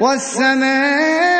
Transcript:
وَالسَّمَاءِ